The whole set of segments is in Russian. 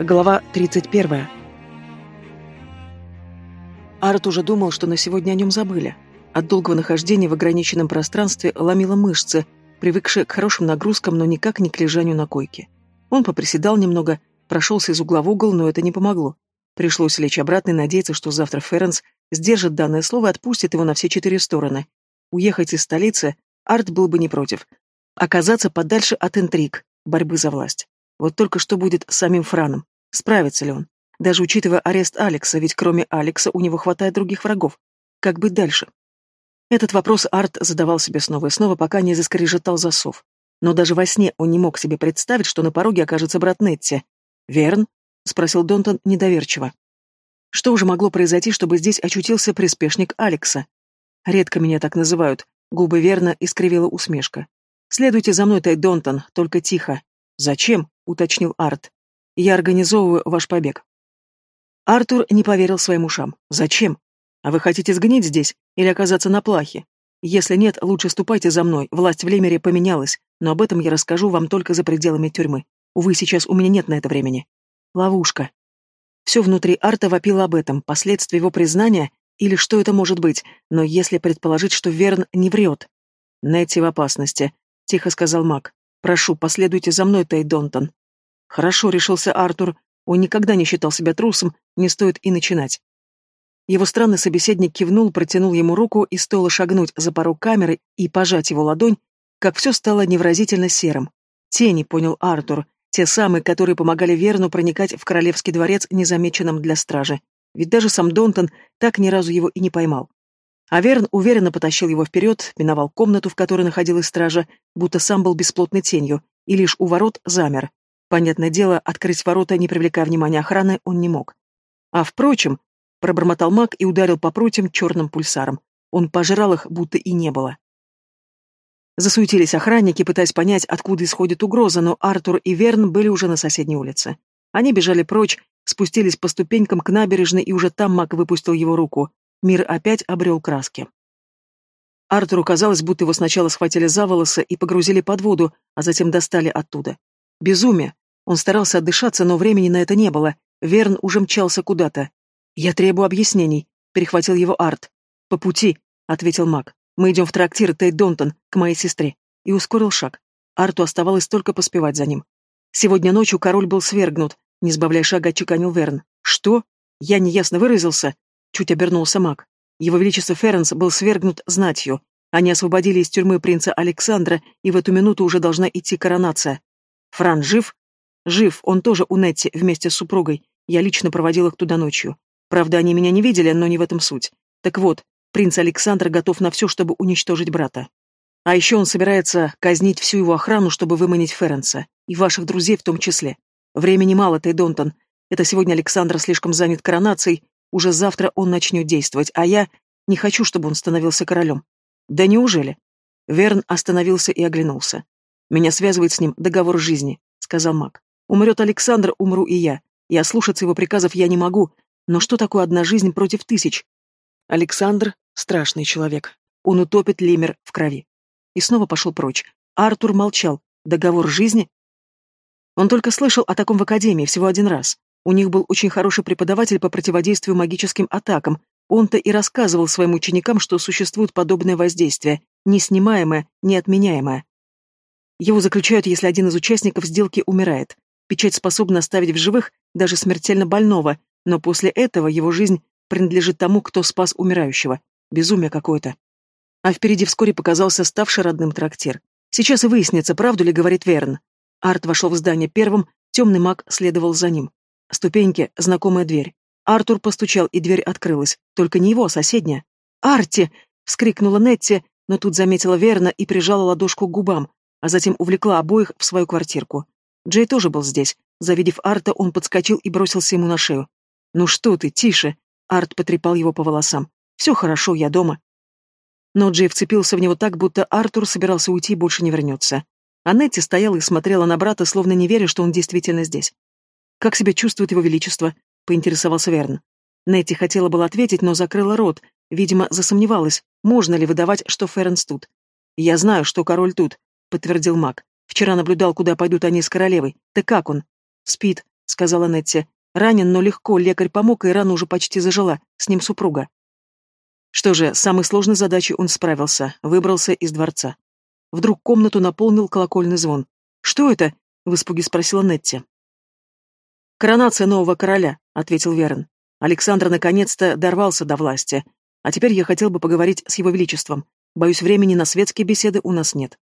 Глава 31. Арт уже думал, что на сегодня о нем забыли. От долгого нахождения в ограниченном пространстве ломило мышцы, привыкшие к хорошим нагрузкам, но никак не к лежанию на койке. Он поприседал немного, прошелся из угла в угол, но это не помогло. Пришлось лечь обратно и надеяться, что завтра Ференс сдержит данное слово и отпустит его на все четыре стороны. Уехать из столицы Арт был бы не против. Оказаться подальше от интриг, борьбы за власть. Вот только что будет с самим Франом. Справится ли он? Даже учитывая арест Алекса, ведь кроме Алекса у него хватает других врагов. Как быть дальше? Этот вопрос Арт задавал себе снова и снова, пока не заскрежетал засов. Но даже во сне он не мог себе представить, что на пороге окажется брат Нетти. «Верн?» — спросил Донтон недоверчиво. Что уже могло произойти, чтобы здесь очутился приспешник Алекса? Редко меня так называют. Губы Верна искривила усмешка. «Следуйте за мной, Тай Донтон, только тихо. «Зачем?» — уточнил Арт. «Я организовываю ваш побег». Артур не поверил своим ушам. «Зачем? А вы хотите сгнить здесь или оказаться на плахе? Если нет, лучше ступайте за мной, власть в Лемере поменялась, но об этом я расскажу вам только за пределами тюрьмы. Увы, сейчас у меня нет на это времени. Ловушка». Все внутри Арта вопило об этом, последствия его признания или что это может быть, но если предположить, что Верн не врет. «Нетти в опасности», — тихо сказал маг. Прошу, последуйте за мной, Тай Донтон. Хорошо, решился Артур. Он никогда не считал себя трусом, не стоит и начинать. Его странный собеседник кивнул, протянул ему руку, и стоило шагнуть за порог камеры и пожать его ладонь, как все стало невразительно серым. Тени, понял Артур, те самые, которые помогали Верну проникать в королевский дворец незамеченным для стражи. Ведь даже сам Донтон так ни разу его и не поймал. Аверн уверенно потащил его вперед, миновал комнату, в которой находилась стража, будто сам был бесплотной тенью, и лишь у ворот замер. Понятное дело, открыть ворота, не привлекая внимания охраны, он не мог. А впрочем, пробормотал маг и ударил по прутьям черным пульсаром. Он пожрал их, будто и не было. Засуетились охранники, пытаясь понять, откуда исходит угроза, но Артур и Верн были уже на соседней улице. Они бежали прочь, спустились по ступенькам к набережной, и уже там маг выпустил его руку. Мир опять обрел краски. Артуру казалось, будто его сначала схватили за волосы и погрузили под воду, а затем достали оттуда. Безумие. Он старался отдышаться, но времени на это не было. Верн уже мчался куда-то. «Я требую объяснений», — перехватил его Арт. «По пути», — ответил маг. «Мы идем в трактир Тейт Донтон, к моей сестре». И ускорил шаг. Арту оставалось только поспевать за ним. Сегодня ночью король был свергнут, не сбавляя шага, чеканил Верн. «Что? Я неясно выразился?» Чуть обернулся маг. Его Величество Ференс был свергнут знатью. Они освободили из тюрьмы принца Александра, и в эту минуту уже должна идти коронация. Фран жив? Жив, он тоже у Нетти вместе с супругой. Я лично проводил их туда ночью. Правда, они меня не видели, но не в этом суть. Так вот, принц Александр готов на все, чтобы уничтожить брата. А еще он собирается казнить всю его охрану, чтобы выманить Ференса. И ваших друзей в том числе. Времени мало, Тейдонтон. Это сегодня Александр слишком занят коронацией, уже завтра он начнет действовать, а я не хочу, чтобы он становился королем. Да неужели? Верн остановился и оглянулся. Меня связывает с ним договор жизни, сказал маг. Умрет Александр, умру и я. И ослушаться его приказов я не могу. Но что такое одна жизнь против тысяч? Александр — страшный человек. Он утопит Лемер в крови. И снова пошел прочь. Артур молчал. Договор жизни? Он только слышал о таком в Академии всего один раз. У них был очень хороший преподаватель по противодействию магическим атакам. Он-то и рассказывал своим ученикам, что существует подобное воздействие, неснимаемое, неотменяемое. Его заключают, если один из участников сделки умирает. Печать способна оставить в живых даже смертельно больного, но после этого его жизнь принадлежит тому, кто спас умирающего. Безумие какое-то. А впереди вскоре показался ставший родным трактир. Сейчас и выяснится, правду ли говорит Верн. Арт вошел в здание первым, темный маг следовал за ним. Ступеньки, знакомая дверь. Артур постучал, и дверь открылась. Только не его, а соседняя. «Арти!» — вскрикнула Нетти, но тут заметила Верна и прижала ладошку к губам, а затем увлекла обоих в свою квартирку. Джей тоже был здесь. Завидев Арта, он подскочил и бросился ему на шею. «Ну что ты, тише!» Арт потрепал его по волосам. «Все хорошо, я дома». Но Джей вцепился в него так, будто Артур собирался уйти и больше не вернется. А Нетти стояла и смотрела на брата, словно не веря, что он действительно здесь. «Как себя чувствует его величество?» — поинтересовался Верн. Нетти хотела было ответить, но закрыла рот, видимо, засомневалась, можно ли выдавать, что Ференс тут. «Я знаю, что король тут», — подтвердил маг. «Вчера наблюдал, куда пойдут они с королевой. Ты как он?» «Спит», — сказала Нетти. «Ранен, но легко, лекарь помог, и рана уже почти зажила, с ним супруга». Что же, с самой сложной задачей он справился, выбрался из дворца. Вдруг комнату наполнил колокольный звон. «Что это?» — в испуге спросила Нетти. «Коронация нового короля», — ответил Верн. «Александр наконец-то дорвался до власти. А теперь я хотел бы поговорить с его величеством. Боюсь, времени на светские беседы у нас нет».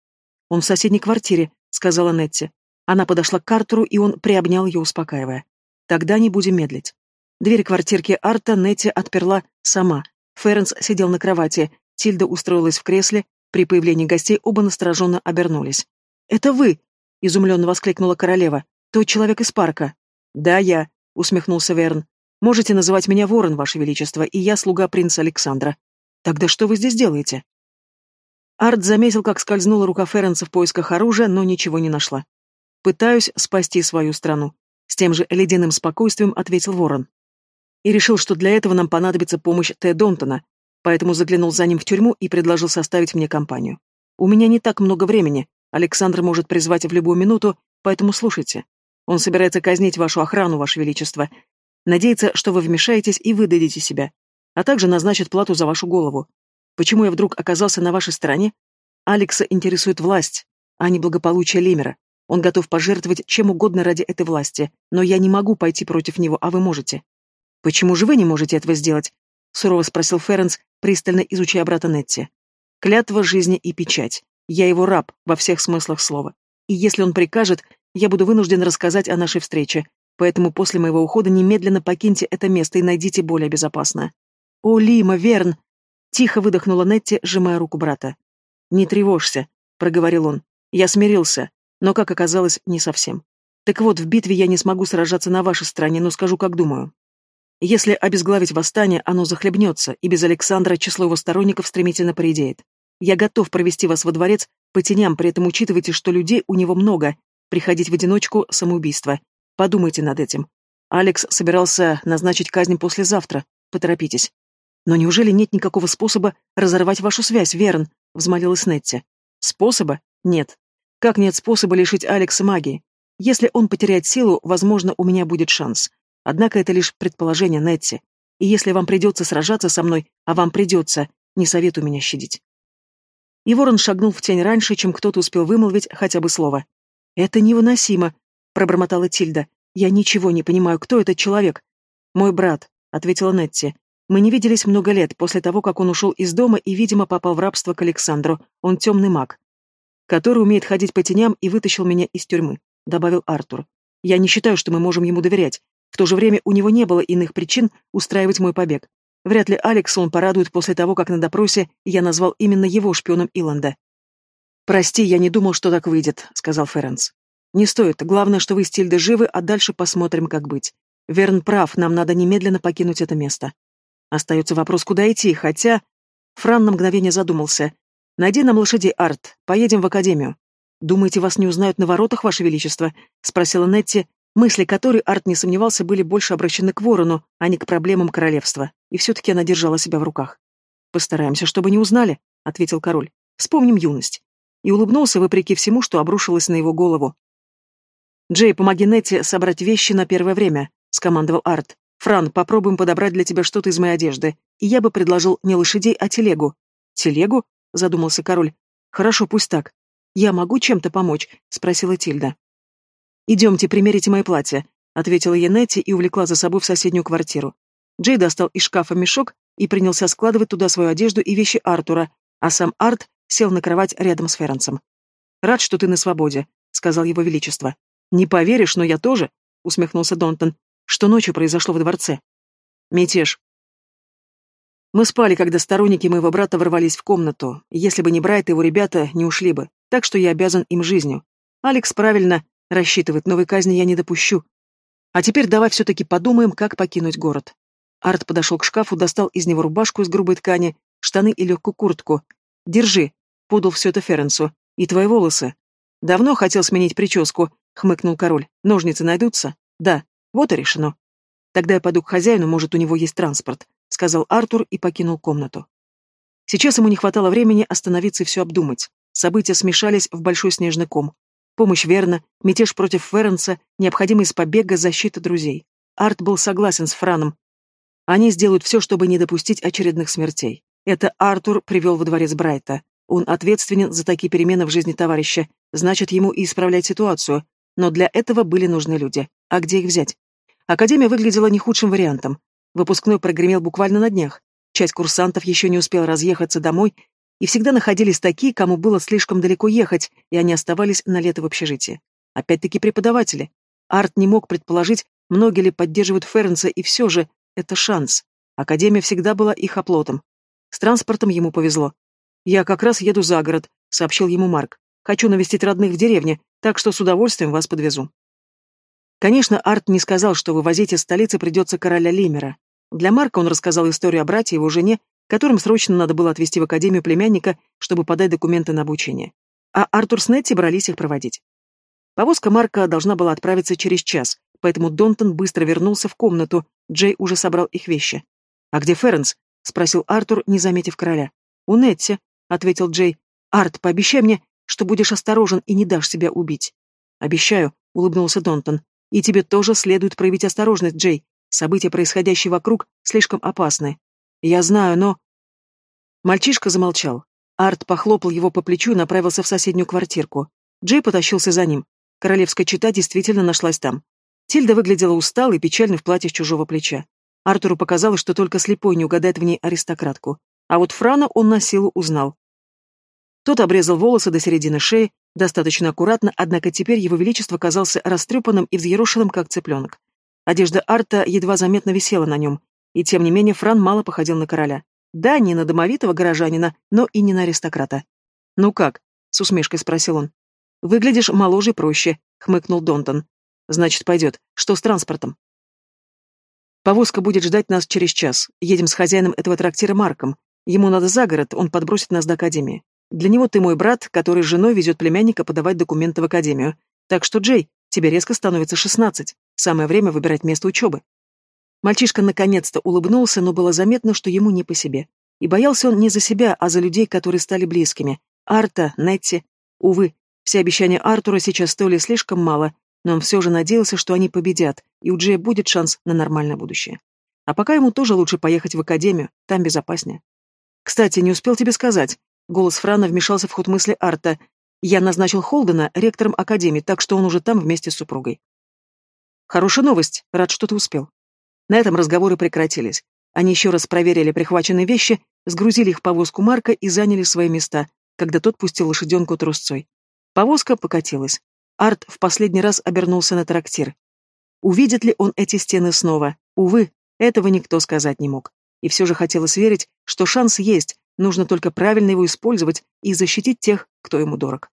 «Он в соседней квартире», — сказала Нетти. Она подошла к Картеру, и он приобнял ее, успокаивая. «Тогда не будем медлить». Дверь квартирки Арта Нетти отперла сама. Ференс сидел на кровати, Тильда устроилась в кресле, при появлении гостей оба настороженно обернулись. «Это вы!» — изумленно воскликнула королева. «Тот человек из парка». «Да, я», — усмехнулся Верн. «Можете называть меня Ворон, Ваше Величество, и я слуга принца Александра. Тогда что вы здесь делаете?» Арт заметил, как скользнула рука Ференса в поисках оружия, но ничего не нашла. Пытаюсь спасти свою страну. С тем же ледяным спокойствием ответил Ворон. И решил, что для этого нам понадобится помощь Т. Донтона, поэтому заглянул за ним в тюрьму и предложил составить мне компанию. У меня не так много времени, Александр может призвать в любую минуту, поэтому слушайте. Он собирается казнить вашу охрану, ваше величество. Надеется, что вы вмешаетесь и выдадите себя, а также назначит плату за вашу голову. Почему я вдруг оказался на вашей стороне? Алекса интересует власть, а не благополучие Лемера. Он готов пожертвовать чем угодно ради этой власти, но я не могу пойти против него, а вы можете. Почему же вы не можете этого сделать? Сурово спросил Ференс, пристально изучая брата Нетти. Клятва жизни и печать. Я его раб во всех смыслах слова. И если он прикажет, я буду вынужден рассказать о нашей встрече. Поэтому после моего ухода немедленно покиньте это место и найдите более безопасное. О, Лима, Верн! Тихо выдохнула Нетти, сжимая руку брата. Не тревожься, проговорил он. Я смирился. Но, как оказалось, не совсем. Так вот, в битве я не смогу сражаться на вашей стороне, но скажу, как думаю. Если обезглавить восстание, оно захлебнется, и без Александра число его сторонников стремительно поредеет. Я готов провести вас во дворец по теням, при этом учитывайте, что людей у него много. Приходить в одиночку – самоубийство. Подумайте над этим. Алекс собирался назначить казнь послезавтра. Поторопитесь. Но неужели нет никакого способа разорвать вашу связь, Верн? Взмолилась Нетти. Способа? Нет. Как нет способа лишить Алекса магии? Если он потеряет силу, возможно, у меня будет шанс. Однако это лишь предположение Нетти. И если вам придется сражаться со мной, а вам придется, не советую меня щадить. И ворон шагнул в тень раньше, чем кто-то успел вымолвить хотя бы слово. «Это невыносимо», — пробормотала Тильда. «Я ничего не понимаю, кто этот человек?» «Мой брат», — ответила Нетти. «Мы не виделись много лет после того, как он ушел из дома и, видимо, попал в рабство к Александру. Он темный маг который умеет ходить по теням и вытащил меня из тюрьмы», — добавил Артур. «Я не считаю, что мы можем ему доверять. В то же время у него не было иных причин устраивать мой побег. Вряд ли Алекс он порадует после того, как на допросе я назвал именно его шпионом Иланда». «Прости, я не думал, что так выйдет», — сказал Ференс. «Не стоит. Главное, что вы с Тильдой живы, а дальше посмотрим, как быть. Верн прав, нам надо немедленно покинуть это место. Остается вопрос, куда идти, хотя...» Фран на мгновение задумался. Найди нам лошадей, Арт. Поедем в академию. Думаете, вас не узнают на воротах, Ваше Величество? Спросила Нетти, мысли которой Арт не сомневался были больше обращены к ворону, а не к проблемам королевства. И все-таки она держала себя в руках. Постараемся, чтобы не узнали, ответил король. Вспомним юность. И улыбнулся, вопреки всему, что обрушилось на его голову. «Джей, помоги Нетти собрать вещи на первое время», — скомандовал Арт. «Фран, попробуем подобрать для тебя что-то из моей одежды. И я бы предложил не лошадей, а телегу». «Телегу?» — задумался король. «Хорошо, пусть так. Я могу чем-то помочь?» — спросила Тильда. «Идемте, примерите мои платья», — ответила Янетти и увлекла за собой в соседнюю квартиру. Джей достал из шкафа мешок и принялся складывать туда свою одежду и вещи Артура, а сам Арт сел на кровать рядом с Ференсом. «Рад, что ты на свободе», — сказал его величество. «Не поверишь, но я тоже», — усмехнулся Донтон. «Что ночью произошло в дворце?» «Мятеж», мы спали, когда сторонники моего брата ворвались в комнату. Если бы не Брайт, его ребята не ушли бы. Так что я обязан им жизнью. Алекс правильно рассчитывает, новой казни я не допущу. А теперь давай все-таки подумаем, как покинуть город. Арт подошел к шкафу, достал из него рубашку из грубой ткани, штаны и легкую куртку. «Держи», — подал все это Ференсу. «И твои волосы». «Давно хотел сменить прическу», — хмыкнул король. «Ножницы найдутся?» «Да. Вот и решено». «Тогда я пойду к хозяину, может, у него есть транспорт. — сказал Артур и покинул комнату. Сейчас ему не хватало времени остановиться и все обдумать. События смешались в большой снежный ком. Помощь Верна, мятеж против Ференса, необходимость побега, защита друзей. Арт был согласен с Франом. Они сделают все, чтобы не допустить очередных смертей. Это Артур привел во дворец Брайта. Он ответственен за такие перемены в жизни товарища, значит, ему и исправлять ситуацию. Но для этого были нужны люди. А где их взять? Академия выглядела не худшим вариантом. Выпускной прогремел буквально на днях. Часть курсантов еще не успел разъехаться домой, и всегда находились такие, кому было слишком далеко ехать, и они оставались на лето в общежитии. Опять-таки преподаватели. Арт не мог предположить, многие ли поддерживают Фернса, и все же это шанс. Академия всегда была их оплотом. С транспортом ему повезло. «Я как раз еду за город», — сообщил ему Марк. «Хочу навестить родных в деревне, так что с удовольствием вас подвезу». Конечно, Арт не сказал, что вывозить из столицы придется короля Лимера. Для Марка он рассказал историю о брате и его жене, которым срочно надо было отвезти в академию племянника, чтобы подать документы на обучение. А Артур с Нетти брались их проводить. Повозка Марка должна была отправиться через час, поэтому Донтон быстро вернулся в комнату, Джей уже собрал их вещи. «А где Ференс?» — спросил Артур, не заметив короля. «У Нетти», — ответил Джей. «Арт, пообещай мне, что будешь осторожен и не дашь себя убить». «Обещаю», — улыбнулся Донтон. «И тебе тоже следует проявить осторожность, Джей. События, происходящие вокруг, слишком опасны. Я знаю, но...» Мальчишка замолчал. Арт похлопал его по плечу и направился в соседнюю квартирку. Джей потащился за ним. Королевская чита действительно нашлась там. Тильда выглядела усталой и печальной в платье с чужого плеча. Артуру показалось, что только слепой не угадает в ней аристократку. А вот Франа он на силу узнал. Тот обрезал волосы до середины шеи, достаточно аккуратно, однако теперь его величество казался растрепанным и взъерошенным, как цыпленок. Одежда Арта едва заметно висела на нем, и тем не менее Фран мало походил на короля. Да, не на домовитого горожанина, но и не на аристократа. «Ну как?» — с усмешкой спросил он. «Выглядишь моложе и проще», — хмыкнул Донтон. Значит, пойдет. Что с транспортом? Повозка будет ждать нас через час. Едем с хозяином этого трактира Марком. Ему надо за город, он подбросит нас до академии. Для него ты мой брат, который с женой везет племянника подавать документы в академию. Так что, Джей, тебе резко становится шестнадцать. Самое время выбирать место учебы. Мальчишка наконец-то улыбнулся, но было заметно, что ему не по себе. И боялся он не за себя, а за людей, которые стали близкими. Арта, Нетти. Увы, все обещания Артура сейчас стоили слишком мало, но он все же надеялся, что они победят, и у Джея будет шанс на нормальное будущее. А пока ему тоже лучше поехать в академию, там безопаснее. «Кстати, не успел тебе сказать». Голос Франа вмешался в ход мысли Арта. «Я назначил Холдена ректором академии, так что он уже там вместе с супругой». «Хорошая новость. Рад, что ты успел». На этом разговоры прекратились. Они еще раз проверили прихваченные вещи, сгрузили их в повозку Марка и заняли свои места, когда тот пустил лошаденку трусцой. Повозка покатилась. Арт в последний раз обернулся на трактир. Увидит ли он эти стены снова? Увы, этого никто сказать не мог. И все же хотелось верить, что шанс есть, нужно только правильно его использовать и защитить тех, кто ему дорог.